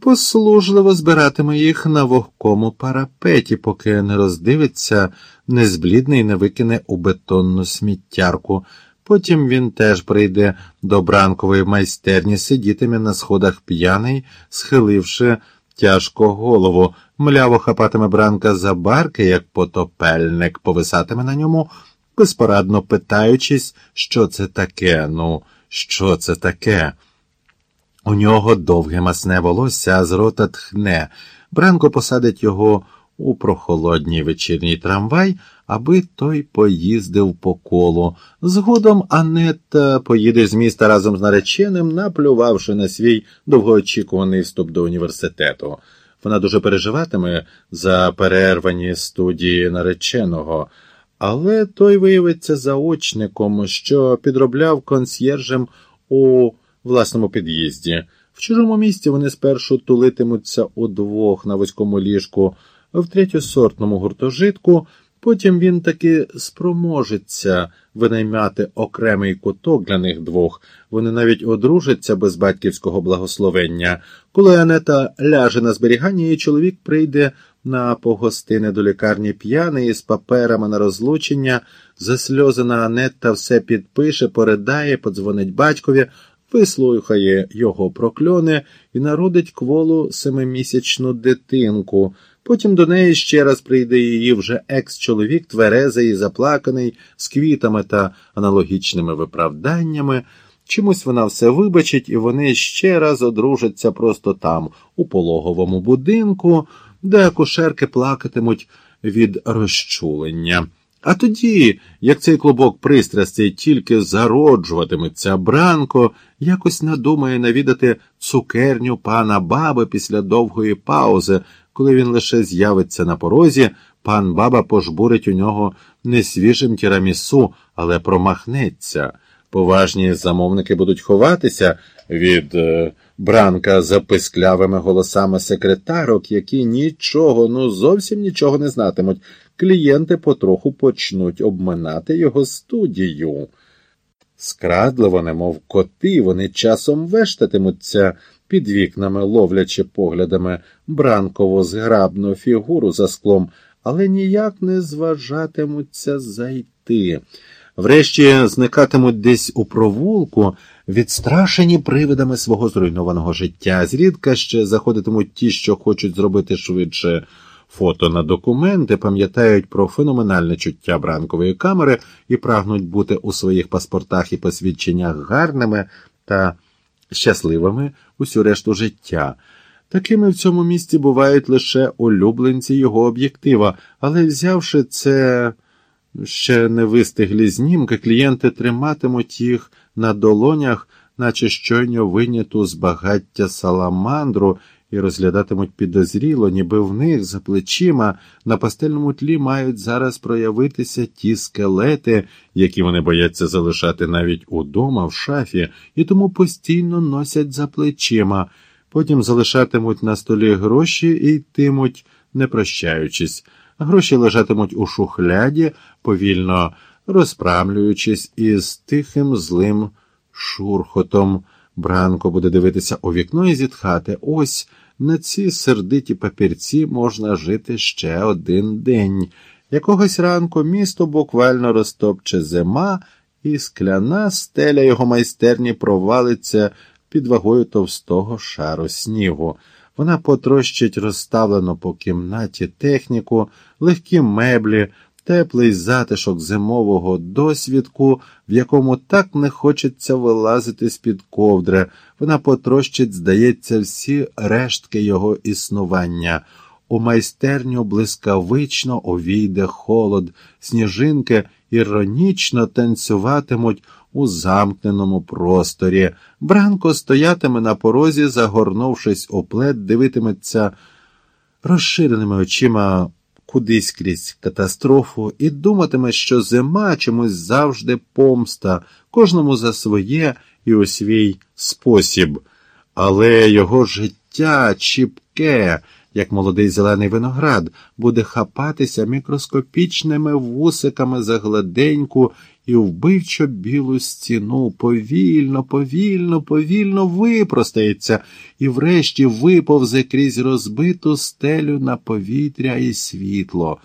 послужливо збиратиме їх на вогкому парапеті, поки не роздивиться, не зблідне і не викине у бетонну сміттярку. Потім він теж прийде до бранкової майстерні, сидітиме на сходах п'яний, схиливши тяжко голову, мляво хапатиме бранка за барки, як потопельник, повисатиме на ньому, безпорадно питаючись, що це таке, ну, що це таке. У нього довге масне волосся, а з рота тхне. Бранко посадить його у прохолодній вечірній трамвай, аби той поїздив по колу. Згодом Анетта поїде з міста разом з нареченим, наплювавши на свій довгоочікуваний вступ до університету. Вона дуже переживатиме за перервані студії нареченого, але той виявиться заочником, що підробляв консьєржем у власному під'їзді. В чужому місті вони спершу тулитимуться удвох на вузькому ліжку, в третьосортному гуртожитку. Потім він таки спроможеться винаймати окремий куток для них двох. Вони навіть одружаться без батьківського благословення. Коли Анета ляже на зберігання, її чоловік прийде на погостини до лікарні п'яний з паперами на розлучення, засльозена Анетта все підпише, передає, подзвонить батькові, вислухає його прокльони і народить кволу семимісячну дитинку. Потім до неї ще раз прийде її вже екс-чоловік, тверезий і заплаканий, з квітами та аналогічними виправданнями. Чомусь вона все вибачить, і вони ще раз одружаться просто там, у пологовому будинку, де акушерки плакатимуть від розчулення. А тоді, як цей клубок пристрастей тільки зароджуватиметься, Бранко якось надумає навідати цукерню пана баби після довгої паузи, коли він лише з'явиться на порозі, пан баба пожбурить у нього не свіжим тірамісу, але промахнеться. Поважні замовники будуть ховатися від е, бранка за писклявими голосами секретарок, які нічого, ну зовсім нічого не знатимуть. Клієнти потроху почнуть обминати його студію. Скрадливо, немов коти, вони часом вештатимуться під вікнами, ловлячи поглядами бранково зграбну фігуру за склом, але ніяк не зважатимуться зайти. Врешті зникатимуть десь у провулку, відстрашені привидами свого зруйнованого життя. Зрідка ще заходитимуть ті, що хочуть зробити швидше фото на документи, пам'ятають про феноменальне чуття бранкової камери і прагнуть бути у своїх паспортах і посвідченнях гарними та щасливими усю решту життя. Такими в цьому місці бувають лише улюбленці його об'єктива, але взявши це ще не вистиглі знімки, клієнти триматимуть їх на долонях, наче щойно виняту з багаття саламандру, і розглядатимуть підозріло, ніби в них за плечима на пастельному тлі мають зараз проявитися ті скелети, які вони бояться залишати навіть удома в шафі, і тому постійно носять за плечима, потім залишатимуть на столі гроші і йтимуть, не прощаючись. Гроші лежатимуть у шухляді, повільно розпрамлюючись із тихим злим шурхотом. Бранко буде дивитися у вікно і зітхати. Ось на ці сердиті папірці можна жити ще один день. Якогось ранку місто буквально розтопче зима, і скляна стеля його майстерні провалиться під вагою товстого шару снігу. Вона потрощить розставлену по кімнаті техніку, легкі меблі, теплий затишок зимового досвідку, в якому так не хочеться вилазити з-під ковдри, вона потрощить, здається, всі рештки його існування. У майстерню блискавично увійде холод, сніжинки іронічно танцюватимуть у замкненому просторі. Бранко стоятиме на порозі, загорнувшись у плед, дивитиметься розширеними очима кудись крізь катастрофу, і думатиме, що зима чомусь завжди помста, кожному за своє і у свій спосіб. Але його життя чіпке, як молодий зелений виноград, буде хапатися мікроскопічними вусиками за гладеньку і вбивчо білу стіну повільно, повільно, повільно випростається і врешті виповзе крізь розбиту стелю на повітря і світло.